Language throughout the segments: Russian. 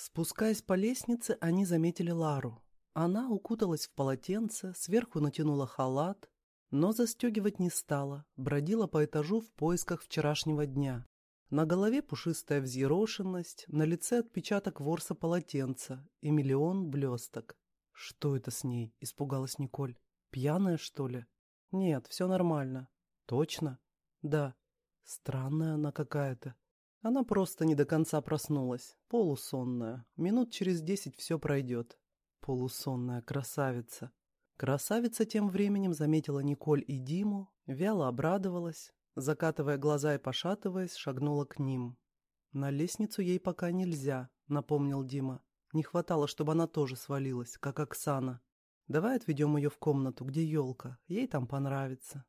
Спускаясь по лестнице, они заметили Лару. Она укуталась в полотенце, сверху натянула халат, но застегивать не стала, бродила по этажу в поисках вчерашнего дня. На голове пушистая взъерошенность, на лице отпечаток ворса полотенца и миллион блесток. «Что это с ней?» – испугалась Николь. «Пьяная, что ли?» «Нет, все нормально». «Точно?» «Да». «Странная она какая-то». Она просто не до конца проснулась, полусонная. Минут через десять все пройдет. Полусонная красавица. Красавица тем временем заметила Николь и Диму, вяло обрадовалась, закатывая глаза и пошатываясь, шагнула к ним. «На лестницу ей пока нельзя», — напомнил Дима. «Не хватало, чтобы она тоже свалилась, как Оксана. Давай отведем ее в комнату, где елка, ей там понравится».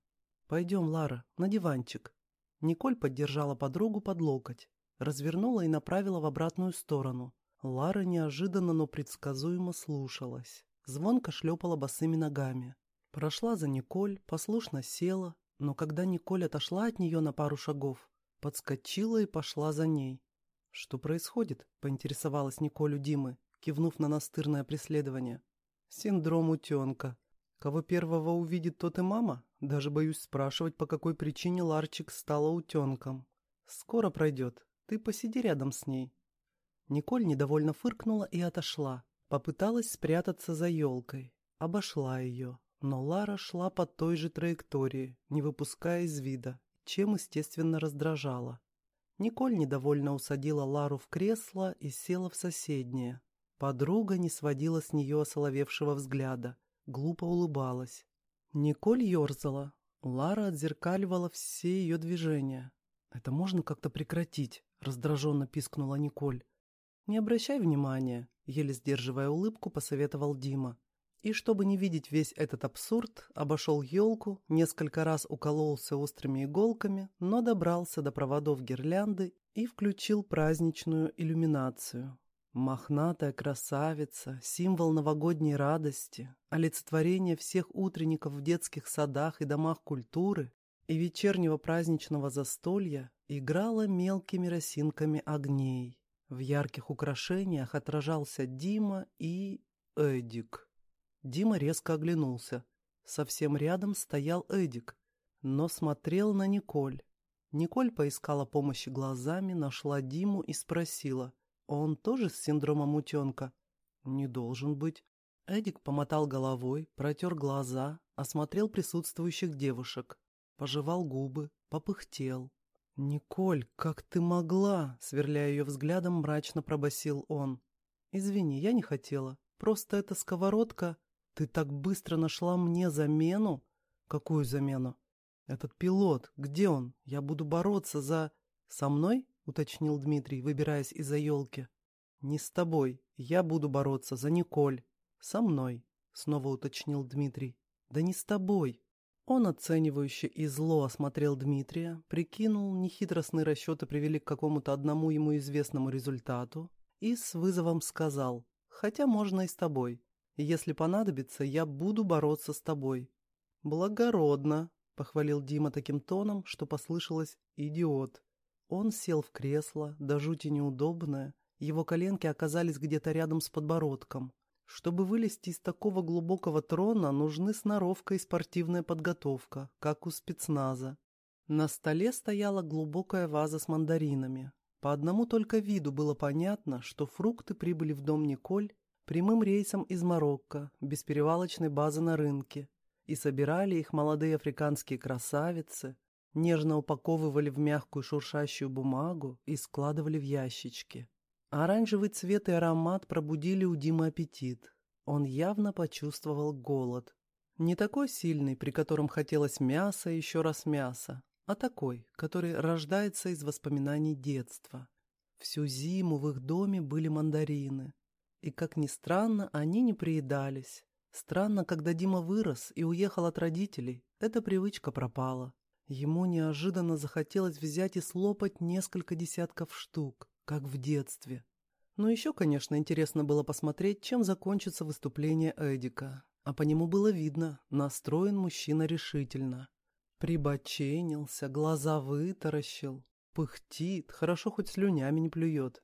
«Пойдем, Лара, на диванчик». Николь поддержала подругу под локоть, развернула и направила в обратную сторону. Лара неожиданно, но предсказуемо слушалась. Звонко шлепала босыми ногами. Прошла за Николь, послушно села, но когда Николь отошла от нее на пару шагов, подскочила и пошла за ней. «Что происходит?» — поинтересовалась Николь у Димы, кивнув на настырное преследование. «Синдром утенка. Кого первого увидит, тот и мама. Даже боюсь спрашивать, по какой причине Ларчик стала утенком. Скоро пройдет. Ты посиди рядом с ней». Николь недовольно фыркнула и отошла. Попыталась спрятаться за елкой. Обошла ее. Но Лара шла по той же траектории, не выпуская из вида, чем, естественно, раздражала. Николь недовольно усадила Лару в кресло и села в соседнее. Подруга не сводила с нее осоловевшего взгляда, глупо улыбалась. Николь ерзала. Лара отзеркаливала все ее движения. «Это можно как-то прекратить?» — раздраженно пискнула Николь. «Не обращай внимания», — еле сдерживая улыбку, посоветовал Дима. И чтобы не видеть весь этот абсурд, обошел елку, несколько раз укололся острыми иголками, но добрался до проводов гирлянды и включил праздничную иллюминацию. Мохнатая красавица, символ новогодней радости, олицетворение всех утренников в детских садах и домах культуры и вечернего праздничного застолья играла мелкими росинками огней. В ярких украшениях отражался Дима и Эдик. Дима резко оглянулся. Совсем рядом стоял Эдик, но смотрел на Николь. Николь поискала помощи глазами, нашла Диму и спросила, «Он тоже с синдромом утенка?» «Не должен быть». Эдик помотал головой, протер глаза, осмотрел присутствующих девушек, пожевал губы, попыхтел. «Николь, как ты могла?» — сверляя ее взглядом, мрачно пробасил он. «Извини, я не хотела. Просто эта сковородка...» «Ты так быстро нашла мне замену?» «Какую замену?» «Этот пилот, где он? Я буду бороться за...» «Со мной?» — уточнил Дмитрий, выбираясь из-за елки. «Не с тобой. Я буду бороться за Николь». «Со мной», — снова уточнил Дмитрий. «Да не с тобой». Он оценивающе и зло осмотрел Дмитрия, прикинул, нехитростные расчеты привели к какому-то одному ему известному результату и с вызовом сказал, «Хотя можно и с тобой. Если понадобится, я буду бороться с тобой». «Благородно», — похвалил Дима таким тоном, что послышалось «идиот». Он сел в кресло, до жути неудобное, его коленки оказались где-то рядом с подбородком. Чтобы вылезти из такого глубокого трона, нужны сноровка и спортивная подготовка, как у спецназа. На столе стояла глубокая ваза с мандаринами. По одному только виду было понятно, что фрукты прибыли в дом Николь прямым рейсом из Марокко, без перевалочной базы на рынке, и собирали их молодые африканские красавицы, нежно упаковывали в мягкую шуршащую бумагу и складывали в ящички. Оранжевый цвет и аромат пробудили у Димы аппетит. Он явно почувствовал голод. Не такой сильный, при котором хотелось мяса и еще раз мяса, а такой, который рождается из воспоминаний детства. Всю зиму в их доме были мандарины, и, как ни странно, они не приедались. Странно, когда Дима вырос и уехал от родителей, эта привычка пропала. Ему неожиданно захотелось взять и слопать несколько десятков штук, как в детстве. Но еще, конечно, интересно было посмотреть, чем закончится выступление Эдика. А по нему было видно, настроен мужчина решительно. Прибоченился, глаза вытаращил, пыхтит, хорошо хоть слюнями не плюет.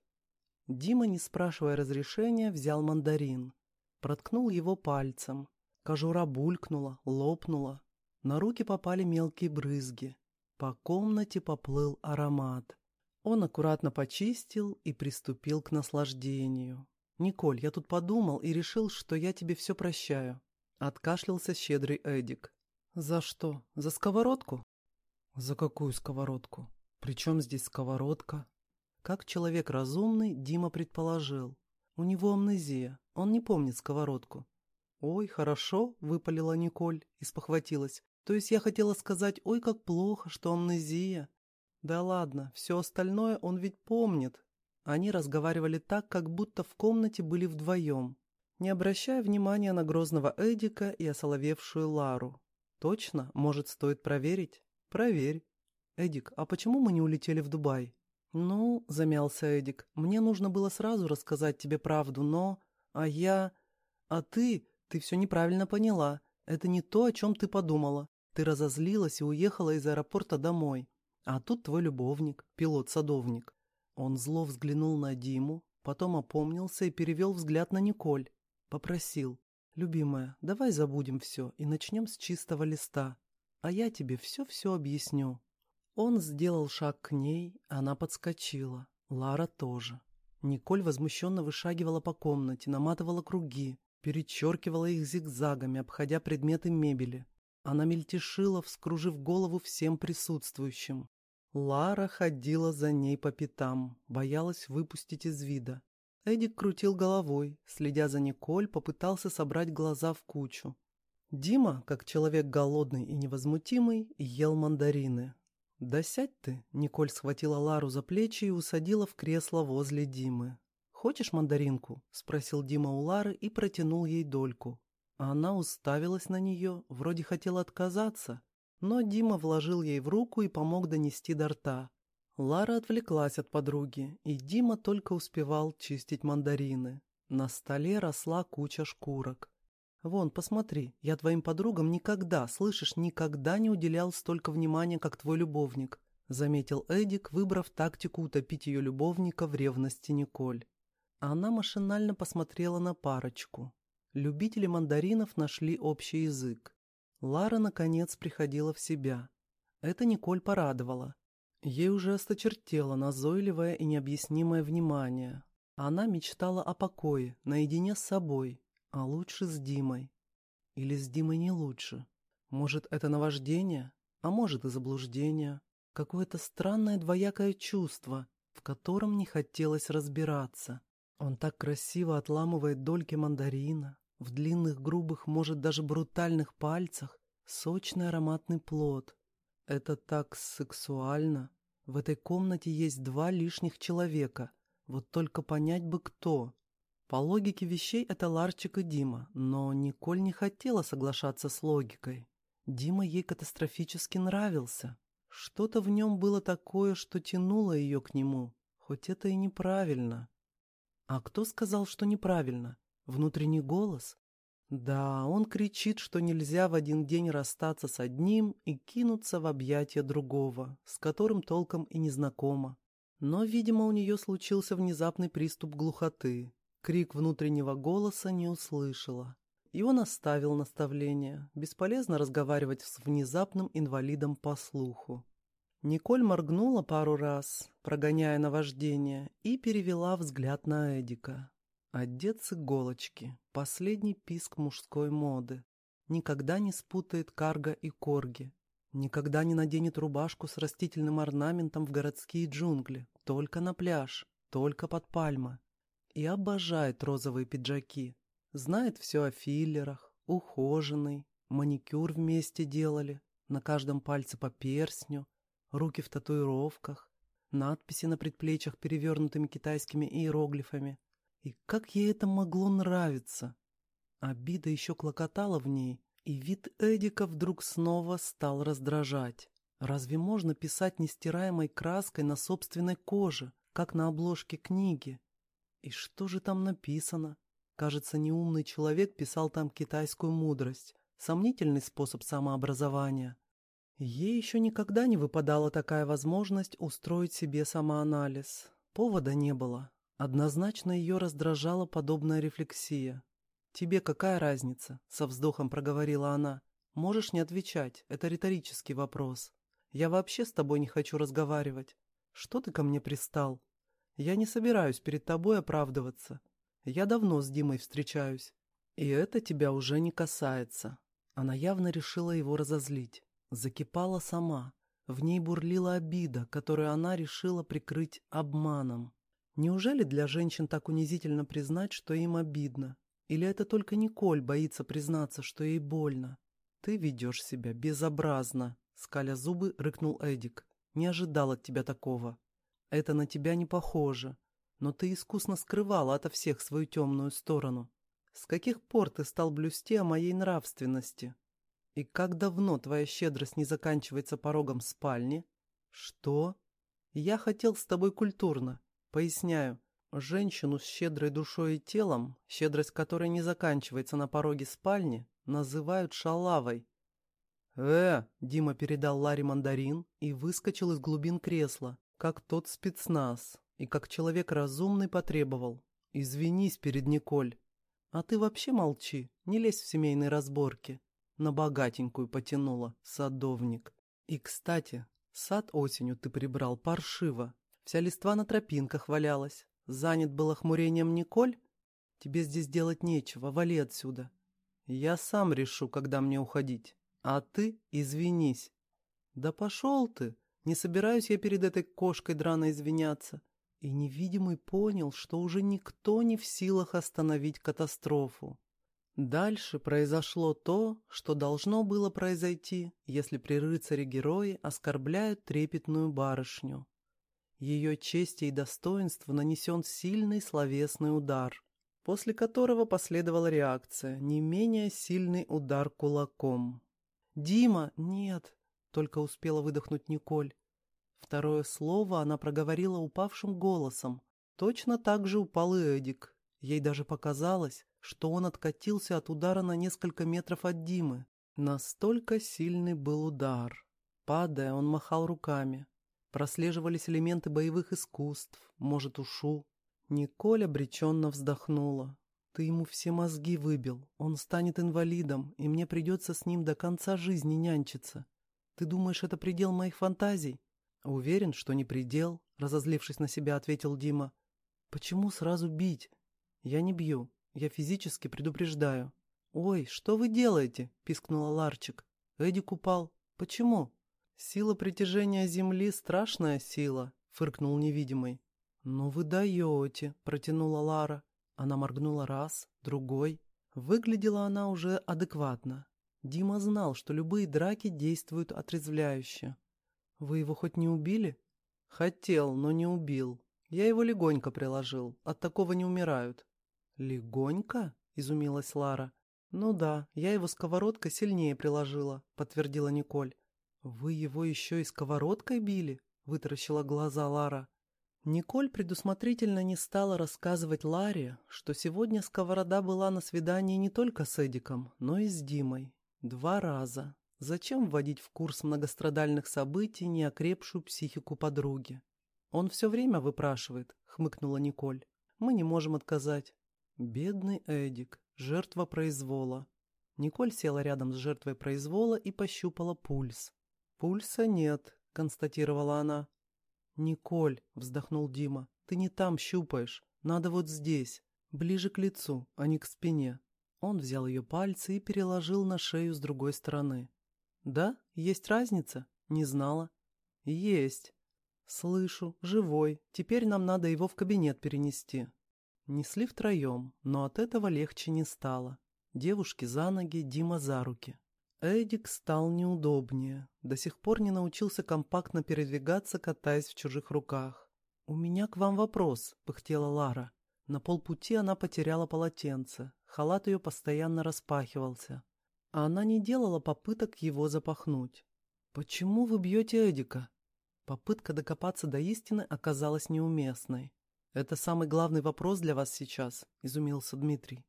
Дима, не спрашивая разрешения, взял мандарин. Проткнул его пальцем. Кожура булькнула, лопнула. На руки попали мелкие брызги. По комнате поплыл аромат. Он аккуратно почистил и приступил к наслаждению. «Николь, я тут подумал и решил, что я тебе все прощаю». Откашлялся щедрый Эдик. «За что? За сковородку?» «За какую сковородку? Причем здесь сковородка?» Как человек разумный, Дима предположил. У него амнезия, он не помнит сковородку. «Ой, хорошо», — выпалила Николь и спохватилась. «То есть я хотела сказать, ой, как плохо, что амнезия». «Да ладно, все остальное он ведь помнит». Они разговаривали так, как будто в комнате были вдвоем, не обращая внимания на грозного Эдика и осоловевшую Лару. «Точно? Может, стоит проверить?» «Проверь». «Эдик, а почему мы не улетели в Дубай?» «Ну», — замялся Эдик, — «мне нужно было сразу рассказать тебе правду, но...» «А я...» «А ты... Ты все неправильно поняла. Это не то, о чем ты подумала. Ты разозлилась и уехала из аэропорта домой. А тут твой любовник, пилот-садовник». Он зло взглянул на Диму, потом опомнился и перевел взгляд на Николь. Попросил. «Любимая, давай забудем все и начнем с чистого листа. А я тебе все-все объясню». Он сделал шаг к ней, она подскочила. Лара тоже. Николь возмущенно вышагивала по комнате, наматывала круги, перечеркивала их зигзагами, обходя предметы мебели. Она мельтешила, вскружив голову всем присутствующим. Лара ходила за ней по пятам, боялась выпустить из вида. Эдик крутил головой, следя за Николь, попытался собрать глаза в кучу. Дима, как человек голодный и невозмутимый, ел мандарины, «Да сядь ты!» — Николь схватила Лару за плечи и усадила в кресло возле Димы. «Хочешь мандаринку?» — спросил Дима у Лары и протянул ей дольку. Она уставилась на нее, вроде хотела отказаться, но Дима вложил ей в руку и помог донести до рта. Лара отвлеклась от подруги, и Дима только успевал чистить мандарины. На столе росла куча шкурок. «Вон, посмотри, я твоим подругам никогда, слышишь, никогда не уделял столько внимания, как твой любовник», заметил Эдик, выбрав тактику утопить ее любовника в ревности Николь. Она машинально посмотрела на парочку. Любители мандаринов нашли общий язык. Лара, наконец, приходила в себя. Это Николь порадовала. Ей уже осточертело назойливое и необъяснимое внимание. Она мечтала о покое, наедине с собой, а лучше с Димой. Или с Димой не лучше. Может, это наваждение, а может и заблуждение. Какое-то странное двоякое чувство, в котором не хотелось разбираться. Он так красиво отламывает дольки мандарина, в длинных, грубых, может, даже брутальных пальцах, сочный ароматный плод. Это так сексуально. В этой комнате есть два лишних человека. Вот только понять бы кто. По логике вещей это Ларчик и Дима, но Николь не хотела соглашаться с логикой. Дима ей катастрофически нравился. Что-то в нем было такое, что тянуло ее к нему, хоть это и неправильно. А кто сказал, что неправильно? Внутренний голос? Да, он кричит, что нельзя в один день расстаться с одним и кинуться в объятия другого, с которым толком и не знакома. Но, видимо, у нее случился внезапный приступ глухоты, Крик внутреннего голоса не услышала. И он оставил наставление. Бесполезно разговаривать с внезапным инвалидом по слуху. Николь моргнула пару раз, прогоняя наваждение, и перевела взгляд на Эдика. Одет с иголочки, последний писк мужской моды. Никогда не спутает карго и корги. Никогда не наденет рубашку с растительным орнаментом в городские джунгли. Только на пляж, только под пальмы и обожает розовые пиджаки. Знает все о филлерах, ухоженный, маникюр вместе делали, на каждом пальце по перстню, руки в татуировках, надписи на предплечьях перевернутыми китайскими иероглифами. И как ей это могло нравиться? Обида еще клокотала в ней, и вид Эдика вдруг снова стал раздражать. Разве можно писать нестираемой краской на собственной коже, как на обложке книги? И что же там написано? Кажется, неумный человек писал там китайскую мудрость. Сомнительный способ самообразования. Ей еще никогда не выпадала такая возможность устроить себе самоанализ. Повода не было. Однозначно ее раздражала подобная рефлексия. «Тебе какая разница?» — со вздохом проговорила она. «Можешь не отвечать, это риторический вопрос. Я вообще с тобой не хочу разговаривать. Что ты ко мне пристал? Я не собираюсь перед тобой оправдываться. Я давно с Димой встречаюсь. И это тебя уже не касается». Она явно решила его разозлить. Закипала сама. В ней бурлила обида, которую она решила прикрыть обманом. Неужели для женщин так унизительно признать, что им обидно? Или это только Николь боится признаться, что ей больно? Ты ведешь себя безобразно, скаля зубы, рыкнул Эдик. Не ожидал от тебя такого. Это на тебя не похоже. Но ты искусно скрывала ото всех свою темную сторону. С каких пор ты стал блюсти о моей нравственности? И как давно твоя щедрость не заканчивается порогом спальни? Что? Я хотел с тобой культурно. Поясняю. Женщину с щедрой душой и телом, щедрость которой не заканчивается на пороге спальни, называют шалавой. «Э!» — Дима передал Ларе мандарин и выскочил из глубин кресла, как тот спецназ, и как человек разумный потребовал. «Извинись перед Николь. А ты вообще молчи, не лезь в семейные разборки». На богатенькую потянула, садовник. И, кстати, сад осенью ты прибрал паршиво. Вся листва на тропинках валялась, Занят был охмурением Николь? Тебе здесь делать нечего, вали отсюда. Я сам решу, когда мне уходить. А ты извинись. Да пошел ты. Не собираюсь я перед этой кошкой драной извиняться. И невидимый понял, что уже никто не в силах остановить катастрофу. Дальше произошло то, что должно было произойти, если при рыцаре-герое оскорбляют трепетную барышню. Ее чести и достоинству нанесен сильный словесный удар, после которого последовала реакция, не менее сильный удар кулаком. «Дима, нет!» — только успела выдохнуть Николь. Второе слово она проговорила упавшим голосом. Точно так же упал и Эдик. Ей даже показалось, что он откатился от удара на несколько метров от Димы. Настолько сильный был удар. Падая, он махал руками. Прослеживались элементы боевых искусств, может, ушу. Николь обреченно вздохнула. Ты ему все мозги выбил, он станет инвалидом, и мне придется с ним до конца жизни нянчиться. Ты думаешь, это предел моих фантазий? Уверен, что не предел, разозлившись на себя, ответил Дима. Почему сразу бить? Я не бью, я физически предупреждаю. Ой, что вы делаете? пискнула Ларчик. Эдик упал. Почему? «Сила притяжения Земли — страшная сила», — фыркнул невидимый. «Ну вы даете», — протянула Лара. Она моргнула раз, другой. Выглядела она уже адекватно. Дима знал, что любые драки действуют отрезвляюще. «Вы его хоть не убили?» «Хотел, но не убил. Я его легонько приложил. От такого не умирают». «Легонько?» — изумилась Лара. «Ну да, я его сковородкой сильнее приложила», — подтвердила Николь. «Вы его еще и сковородкой били?» — вытаращила глаза Лара. Николь предусмотрительно не стала рассказывать Ларе, что сегодня сковорода была на свидании не только с Эдиком, но и с Димой. Два раза. Зачем вводить в курс многострадальных событий неокрепшую психику подруги? «Он все время выпрашивает», — хмыкнула Николь. «Мы не можем отказать». «Бедный Эдик, жертва произвола». Николь села рядом с жертвой произвола и пощупала пульс. «Пульса нет», — констатировала она. «Николь», — вздохнул Дима, — «ты не там щупаешь. Надо вот здесь, ближе к лицу, а не к спине». Он взял ее пальцы и переложил на шею с другой стороны. «Да? Есть разница?» «Не знала». «Есть». «Слышу. Живой. Теперь нам надо его в кабинет перенести». Несли втроем, но от этого легче не стало. Девушки за ноги, Дима за руки. Эдик стал неудобнее. До сих пор не научился компактно передвигаться, катаясь в чужих руках. «У меня к вам вопрос», — пыхтела Лара. На полпути она потеряла полотенце. Халат ее постоянно распахивался. А она не делала попыток его запахнуть. «Почему вы бьете Эдика?» Попытка докопаться до истины оказалась неуместной. «Это самый главный вопрос для вас сейчас», — изумился Дмитрий.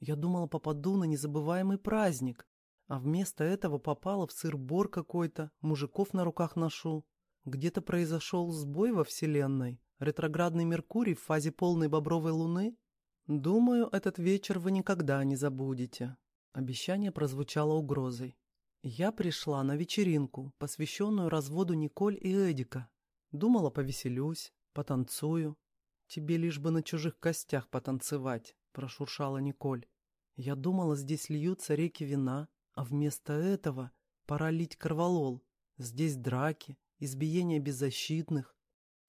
«Я думала, попаду на незабываемый праздник, а вместо этого попала в сыр-бор какой-то, мужиков на руках ношу. Где-то произошел сбой во Вселенной, Ретроградный Меркурий в фазе полной бобровой луны? Думаю, этот вечер вы никогда не забудете. Обещание прозвучало угрозой. Я пришла на вечеринку, посвященную разводу Николь и Эдика. Думала, повеселюсь, потанцую. Тебе лишь бы на чужих костях потанцевать, прошуршала Николь. Я думала, здесь льются реки вина, а вместо этого пора лить корвалол. Здесь драки, избиения беззащитных.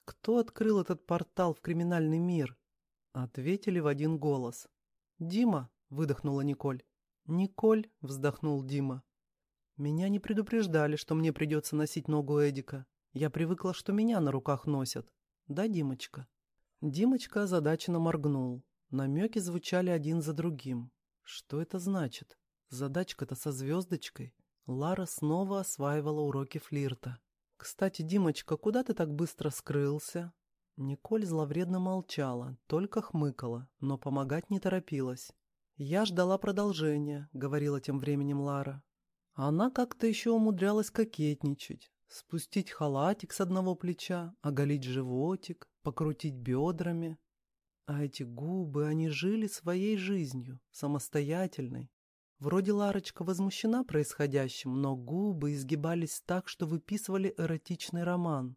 Кто открыл этот портал в криминальный мир? Ответили в один голос. «Дима!» — выдохнула Николь. «Николь!» — вздохнул Дима. Меня не предупреждали, что мне придется носить ногу Эдика. Я привыкла, что меня на руках носят. Да, Димочка?» Димочка озадаченно моргнул. Намеки звучали один за другим. Что это значит? Задачка-то со звездочкой. Лара снова осваивала уроки флирта. «Кстати, Димочка, куда ты так быстро скрылся?» Николь зловредно молчала, только хмыкала, но помогать не торопилась. «Я ждала продолжения», — говорила тем временем Лара. Она как-то еще умудрялась кокетничать, спустить халатик с одного плеча, оголить животик, покрутить бедрами. А эти губы, они жили своей жизнью, самостоятельной. Вроде Ларочка возмущена происходящим, но губы изгибались так, что выписывали эротичный роман.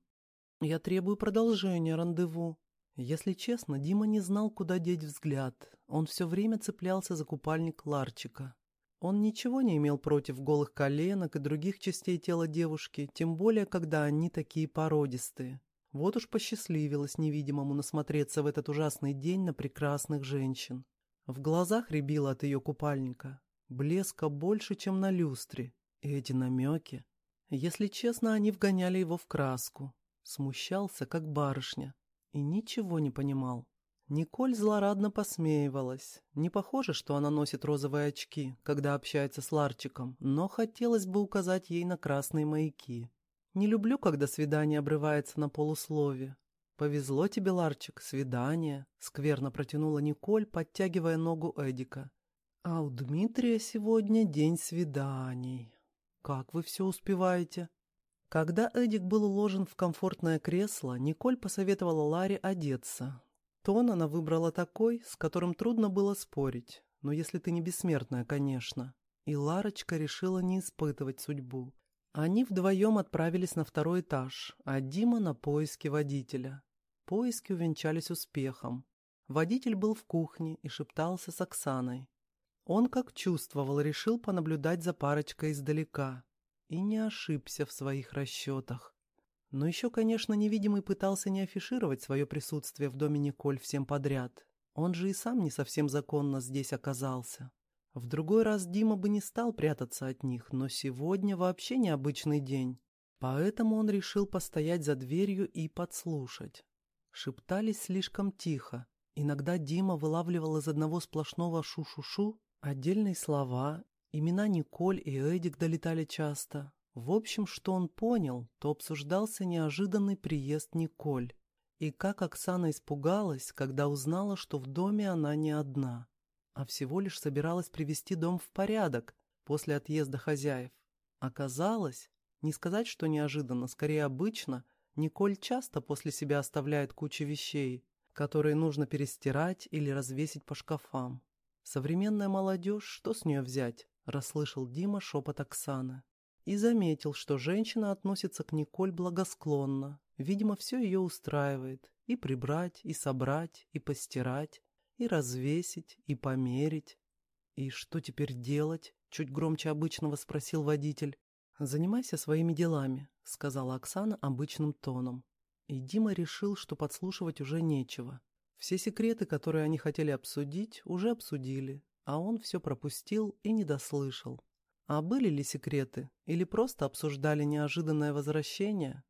Я требую продолжения рандеву. Если честно, Дима не знал, куда деть взгляд. Он все время цеплялся за купальник Ларчика. Он ничего не имел против голых коленок и других частей тела девушки, тем более, когда они такие породистые. Вот уж посчастливилось невидимому насмотреться в этот ужасный день на прекрасных женщин. В глазах рябило от ее купальника. Блеска больше, чем на люстре. И эти намеки. Если честно, они вгоняли его в краску. Смущался, как барышня. И ничего не понимал. Николь злорадно посмеивалась. Не похоже, что она носит розовые очки, когда общается с Ларчиком, но хотелось бы указать ей на красные маяки. Не люблю, когда свидание обрывается на полуслове. «Повезло тебе, Ларчик, свидание», — скверно протянула Николь, подтягивая ногу Эдика. «А у Дмитрия сегодня день свиданий. Как вы все успеваете?» Когда Эдик был уложен в комфортное кресло, Николь посоветовала Ларе одеться. Тон она выбрала такой, с которым трудно было спорить, но если ты не бессмертная, конечно. И Ларочка решила не испытывать судьбу. Они вдвоем отправились на второй этаж, а Дима на поиски водителя. Поиски увенчались успехом. Водитель был в кухне и шептался с Оксаной. Он, как чувствовал, решил понаблюдать за парочкой издалека. И не ошибся в своих расчетах. Но еще, конечно, невидимый пытался не афишировать свое присутствие в доме Николь всем подряд. Он же и сам не совсем законно здесь оказался. В другой раз Дима бы не стал прятаться от них, но сегодня вообще необычный день. Поэтому он решил постоять за дверью и подслушать. Шептались слишком тихо. Иногда Дима вылавливал из одного сплошного шу-шу-шу отдельные слова. Имена Николь и Эдик долетали часто. В общем, что он понял, то обсуждался неожиданный приезд Николь. И как Оксана испугалась, когда узнала, что в доме она не одна, а всего лишь собиралась привести дом в порядок после отъезда хозяев. Оказалось, не сказать, что неожиданно, скорее обычно, Николь часто после себя оставляет кучу вещей, которые нужно перестирать или развесить по шкафам. Современная молодежь, что с нее взять? Расслышал Дима шепот Оксаны и заметил, что женщина относится к Николь благосклонно. Видимо, все ее устраивает. И прибрать, и собрать, и постирать, и развесить, и померить. «И что теперь делать?» — чуть громче обычного спросил водитель. «Занимайся своими делами», — сказала Оксана обычным тоном. И Дима решил, что подслушивать уже нечего. Все секреты, которые они хотели обсудить, уже обсудили, а он все пропустил и не дослышал. А были ли секреты? Или просто обсуждали неожиданное возвращение?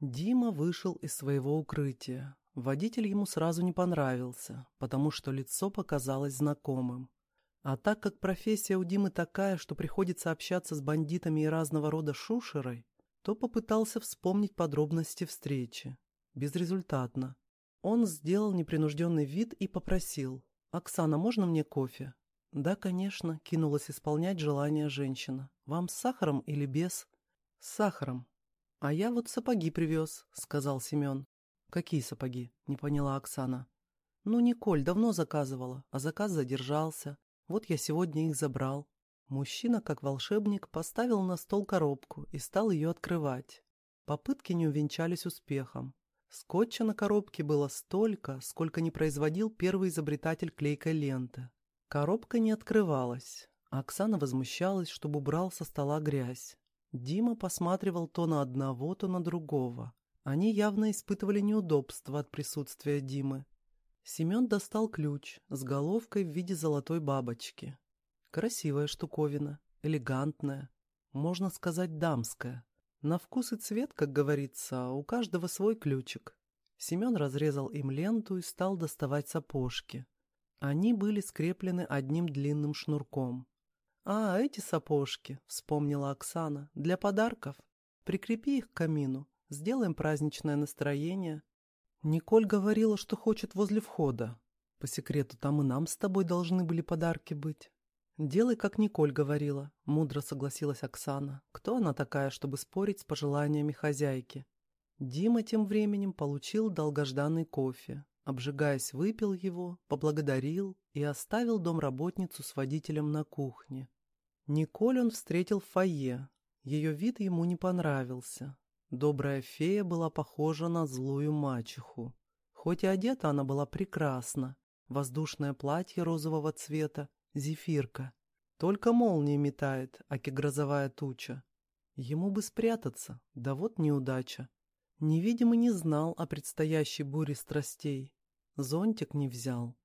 Дима вышел из своего укрытия. Водитель ему сразу не понравился, потому что лицо показалось знакомым. А так как профессия у Димы такая, что приходится общаться с бандитами и разного рода шушерой, то попытался вспомнить подробности встречи. Безрезультатно. Он сделал непринужденный вид и попросил. «Оксана, можно мне кофе?» «Да, конечно», — кинулась исполнять желание женщина. «Вам с сахаром или без?» «С сахаром». «А я вот сапоги привез», — сказал Семен. «Какие сапоги?» — не поняла Оксана. «Ну, Николь давно заказывала, а заказ задержался. Вот я сегодня их забрал». Мужчина, как волшебник, поставил на стол коробку и стал ее открывать. Попытки не увенчались успехом. Скотча на коробке было столько, сколько не производил первый изобретатель клейкой ленты. Коробка не открывалась. Оксана возмущалась, чтобы убрал со стола грязь. Дима посматривал то на одного, то на другого. Они явно испытывали неудобство от присутствия Димы. Семен достал ключ с головкой в виде золотой бабочки. Красивая штуковина, элегантная, можно сказать, дамская. На вкус и цвет, как говорится, у каждого свой ключик. Семен разрезал им ленту и стал доставать сапожки. Они были скреплены одним длинным шнурком. «А, эти сапожки», — вспомнила Оксана, — «для подарков. Прикрепи их к камину, сделаем праздничное настроение». Николь говорила, что хочет возле входа. По секрету, там и нам с тобой должны были подарки быть. «Делай, как Николь говорила», — мудро согласилась Оксана. «Кто она такая, чтобы спорить с пожеланиями хозяйки?» Дима тем временем получил долгожданный кофе. Обжигаясь, выпил его, поблагодарил и оставил домработницу с водителем на кухне. Николь он встретил в фойе. Ее вид ему не понравился. Добрая фея была похожа на злую мачеху. Хоть и одета она была прекрасно. Воздушное платье розового цвета Зефирка. Только молнии метает, аки грозовая туча. Ему бы спрятаться, да вот неудача. Невидимый не знал о предстоящей буре страстей. Зонтик не взял.